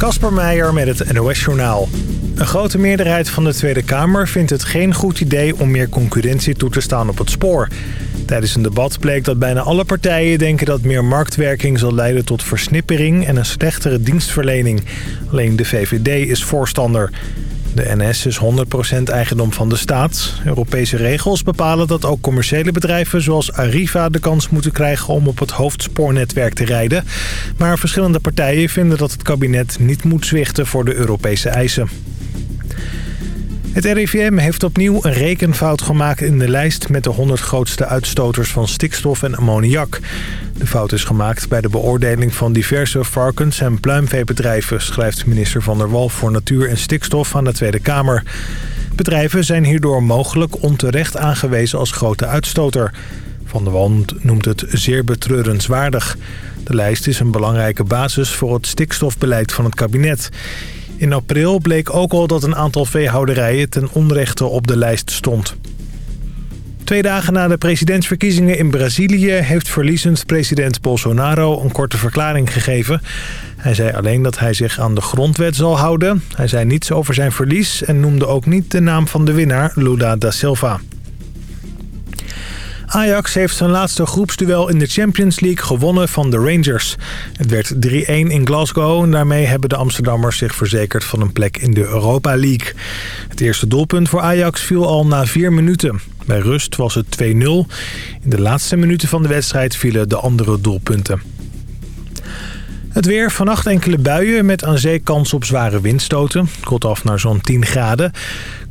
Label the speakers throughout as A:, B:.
A: Kasper Meijer met het NOS-journaal. Een grote meerderheid van de Tweede Kamer vindt het geen goed idee om meer concurrentie toe te staan op het spoor. Tijdens een debat bleek dat bijna alle partijen denken dat meer marktwerking zal leiden tot versnippering en een slechtere dienstverlening. Alleen de VVD is voorstander. De NS is 100% eigendom van de staat. Europese regels bepalen dat ook commerciële bedrijven zoals Arriva de kans moeten krijgen om op het hoofdspoornetwerk te rijden. Maar verschillende partijen vinden dat het kabinet niet moet zwichten voor de Europese eisen. Het RIVM heeft opnieuw een rekenfout gemaakt in de lijst met de 100 grootste uitstoters van stikstof en ammoniak. De fout is gemaakt bij de beoordeling van diverse varkens- en pluimveebedrijven... schrijft minister Van der Wal voor Natuur en Stikstof aan de Tweede Kamer. Bedrijven zijn hierdoor mogelijk onterecht aangewezen als grote uitstoter. Van der Wal noemt het zeer betreurenswaardig. De lijst is een belangrijke basis voor het stikstofbeleid van het kabinet. In april bleek ook al dat een aantal veehouderijen ten onrechte op de lijst stond. Twee dagen na de presidentsverkiezingen in Brazilië... heeft verliezend president Bolsonaro een korte verklaring gegeven. Hij zei alleen dat hij zich aan de grondwet zal houden. Hij zei niets over zijn verlies en noemde ook niet de naam van de winnaar, Lula da Silva. Ajax heeft zijn laatste groepsduel in de Champions League gewonnen van de Rangers. Het werd 3-1 in Glasgow en daarmee hebben de Amsterdammers zich verzekerd van een plek in de Europa League. Het eerste doelpunt voor Ajax viel al na vier minuten. Bij rust was het 2-0. In de laatste minuten van de wedstrijd vielen de andere doelpunten. Het weer, vannacht enkele buien met aan zee kans op zware windstoten. Kot af naar zo'n 10 graden.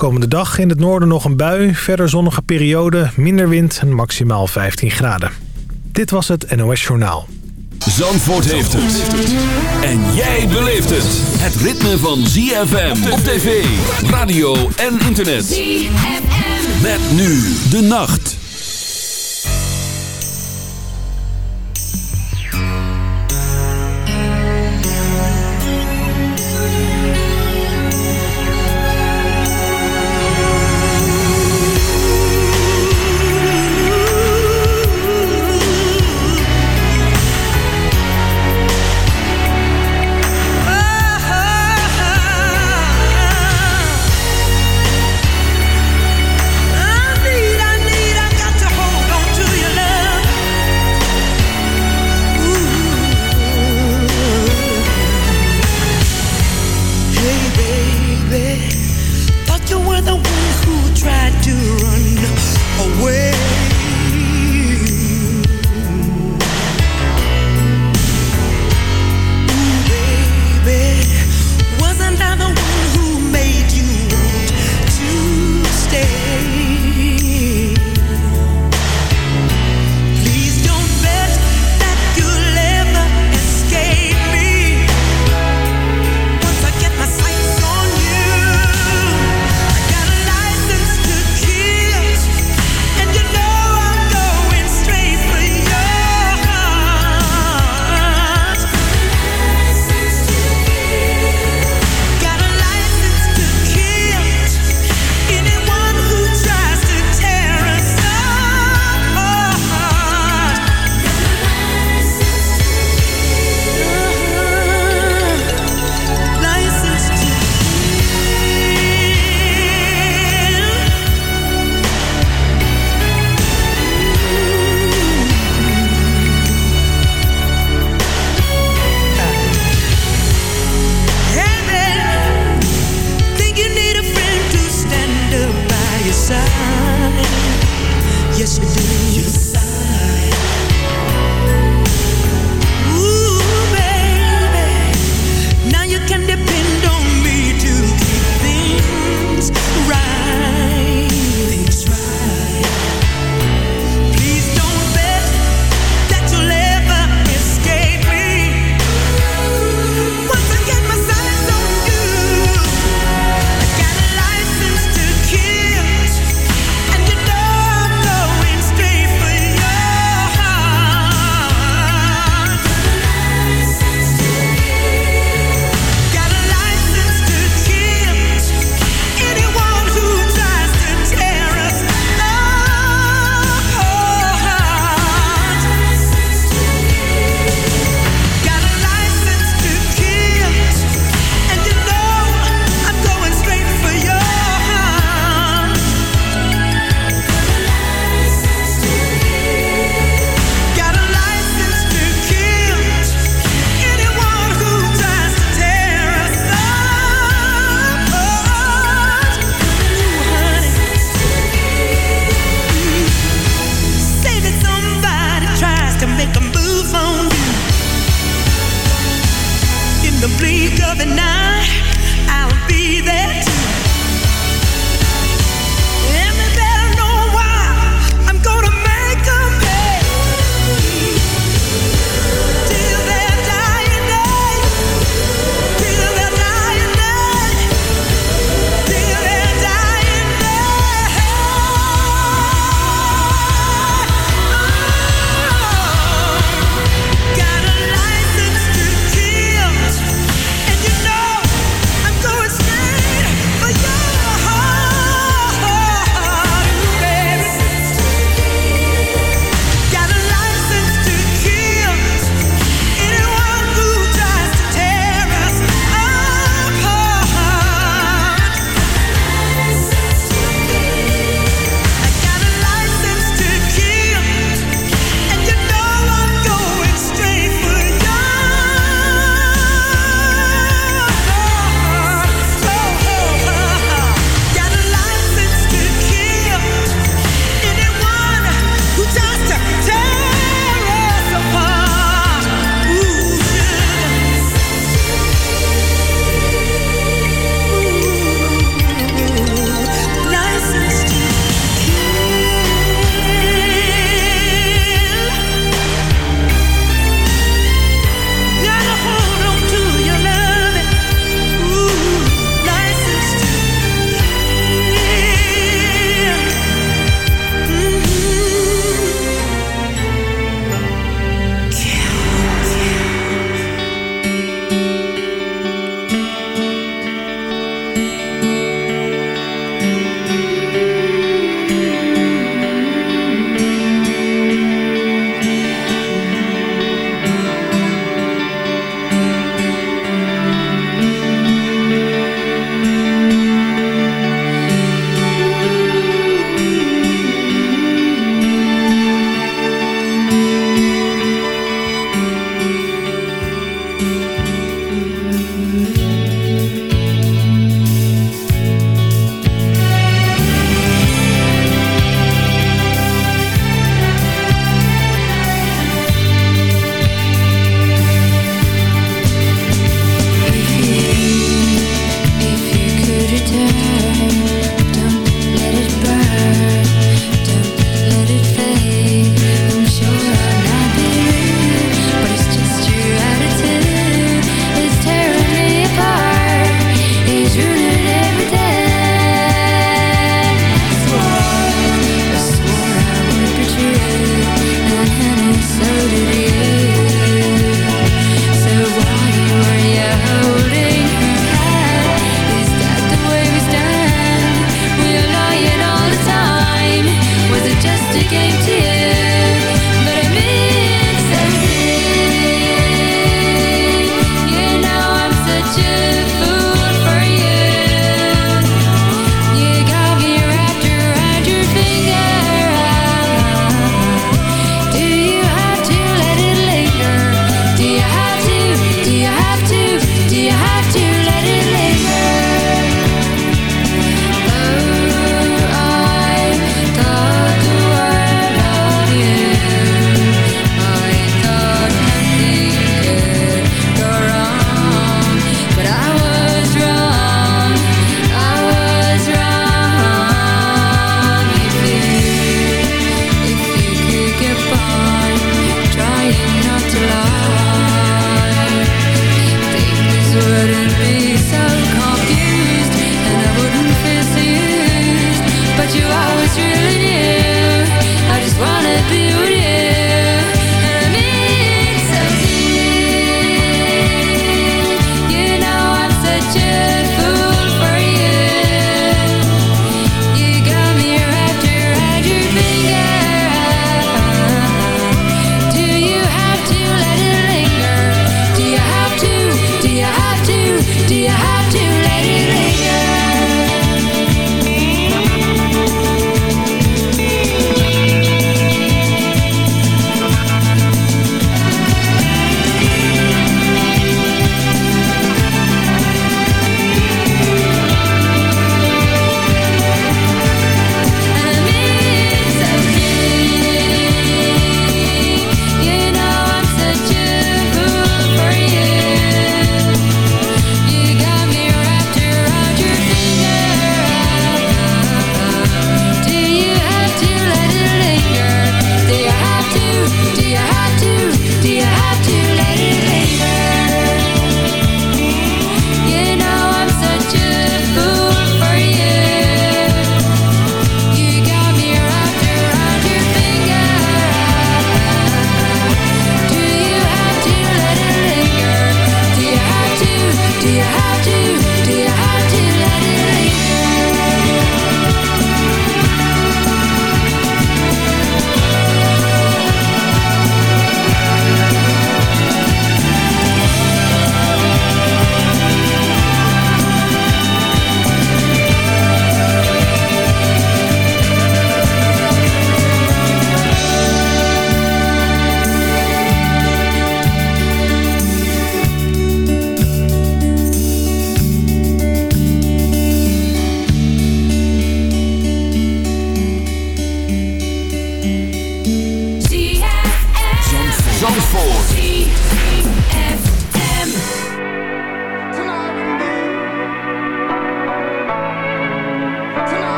A: Komende dag in het noorden nog een bui, verder zonnige periode, minder wind en maximaal 15 graden. Dit was het NOS Journaal.
B: Zandvoort heeft het. En jij beleeft het. Het ritme van ZFM op tv, radio en internet. ZFM. Met nu de nacht.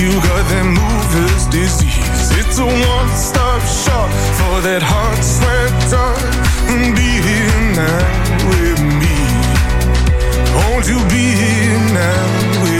C: You got that mover's disease. It's a one stop shop for that heart sweat dog. Be here now with me. Won't you be here now with me?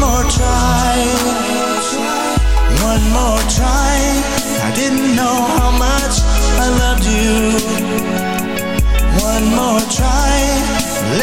D: More try? One more try.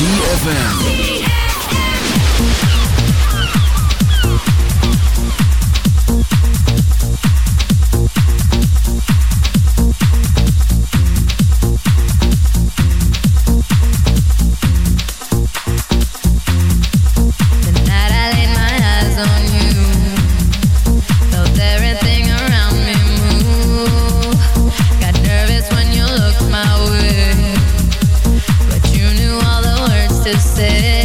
B: ZFM
E: to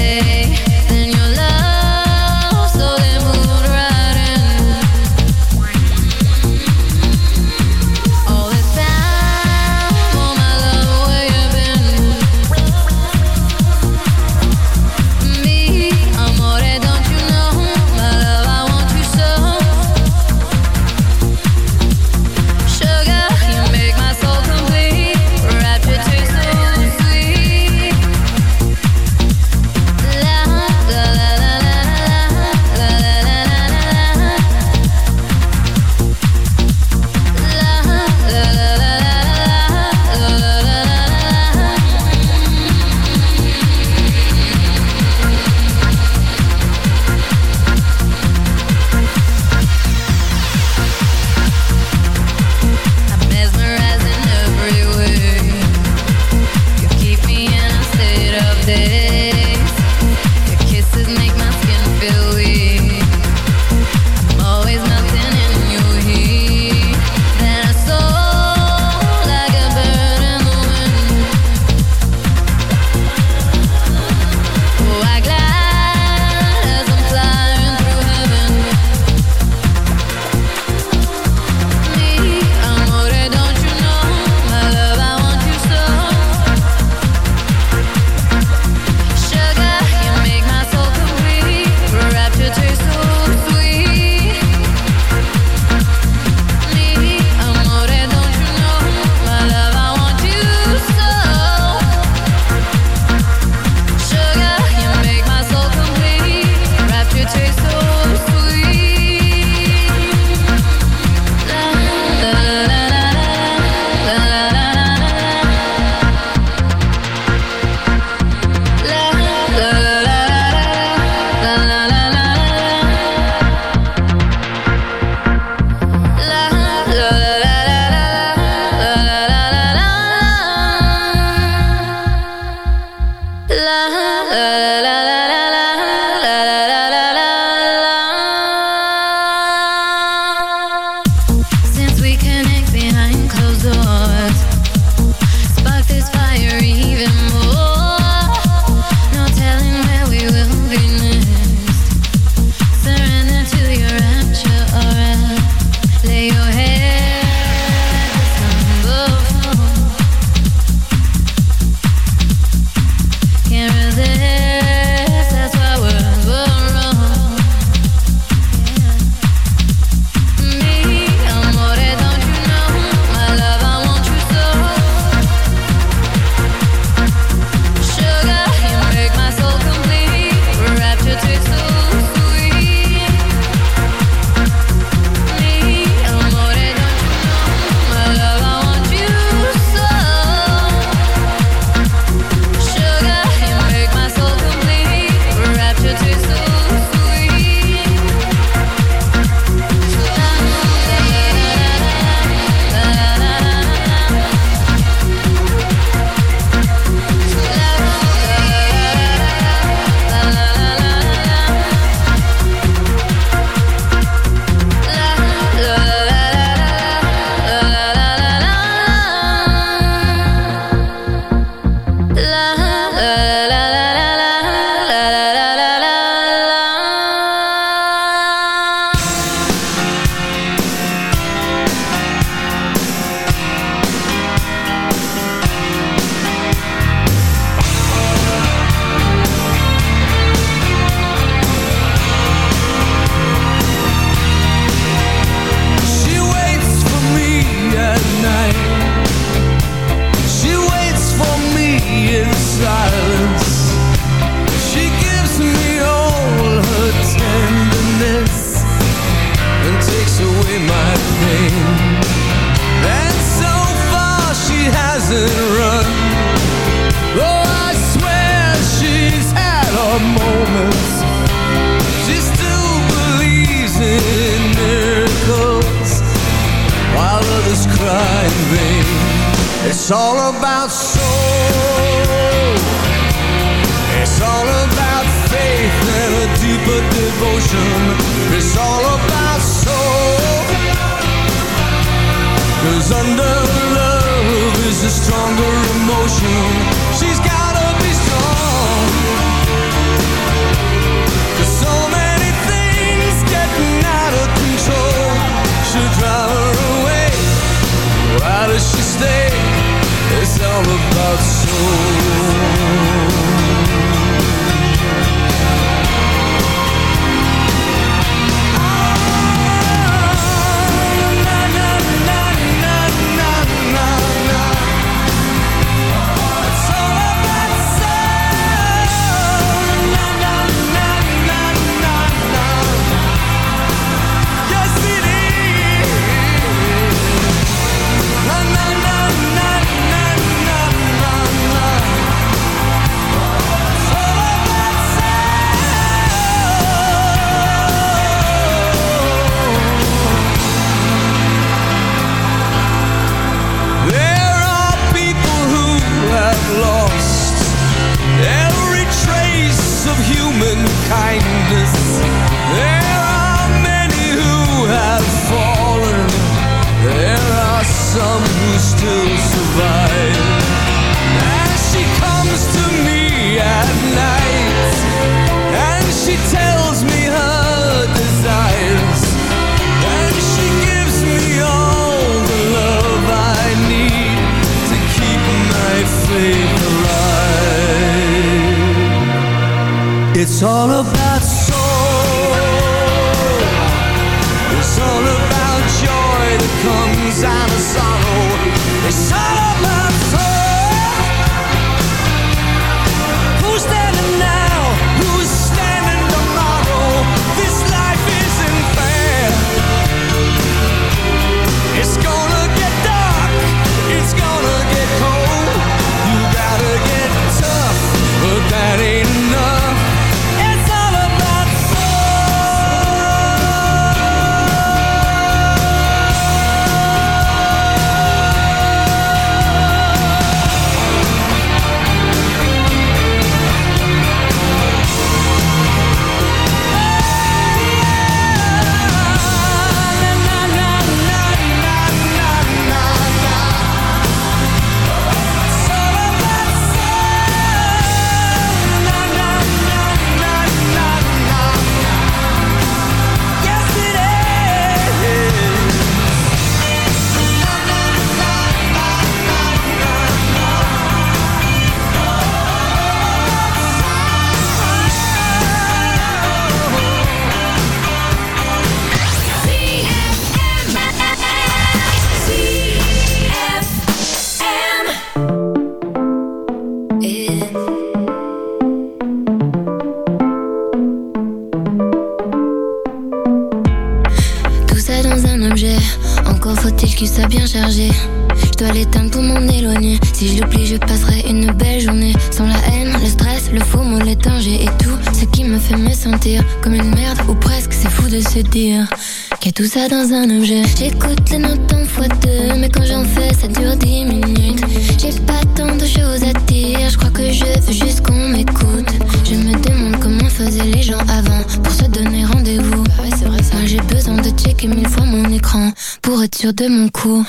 F: de mon cou.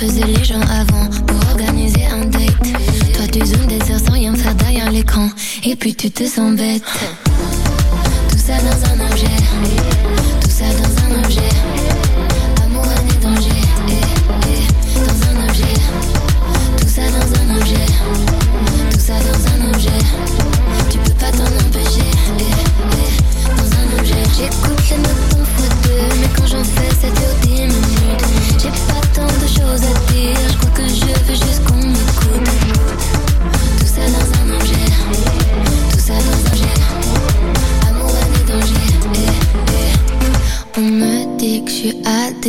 F: faisaient les gens avant pour organiser un date. Toi, tu zoomes des heures sans rien faire derrière l'écran. Et puis tu te sens bête. Tout ça dans un objet. Tout ça dans un objet.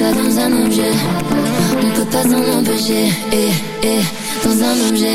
F: dans un objet. On peut pas s'en empêcher, eh, eh, dans un objet.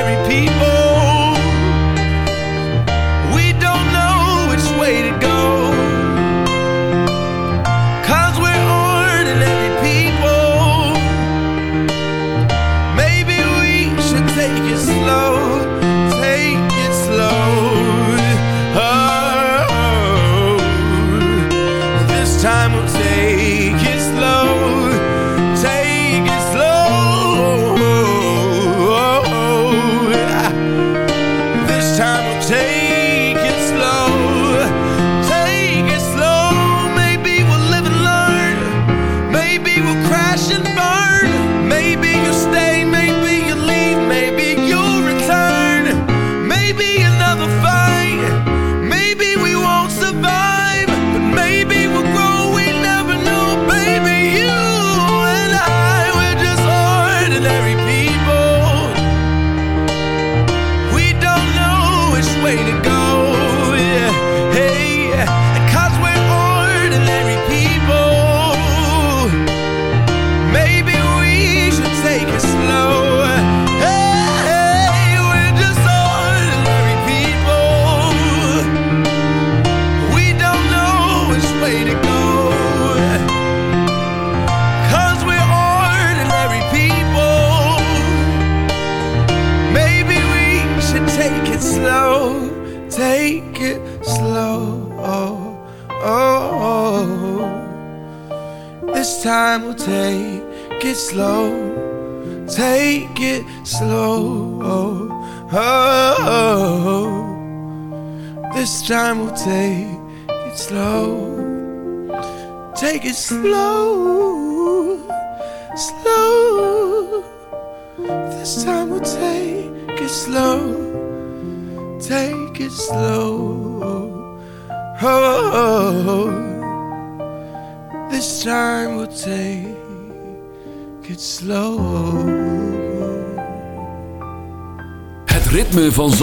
G: ordinary people.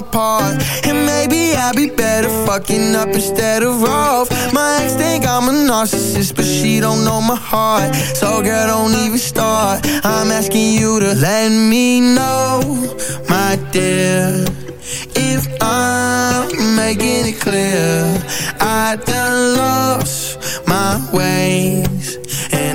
H: my part. And maybe I'd be better fucking up instead of off. My ex think I'm a narcissist But she don't know my heart. So girl, don't even start. I'm asking you to let me know My dear If I'm making it clear. I done lost my And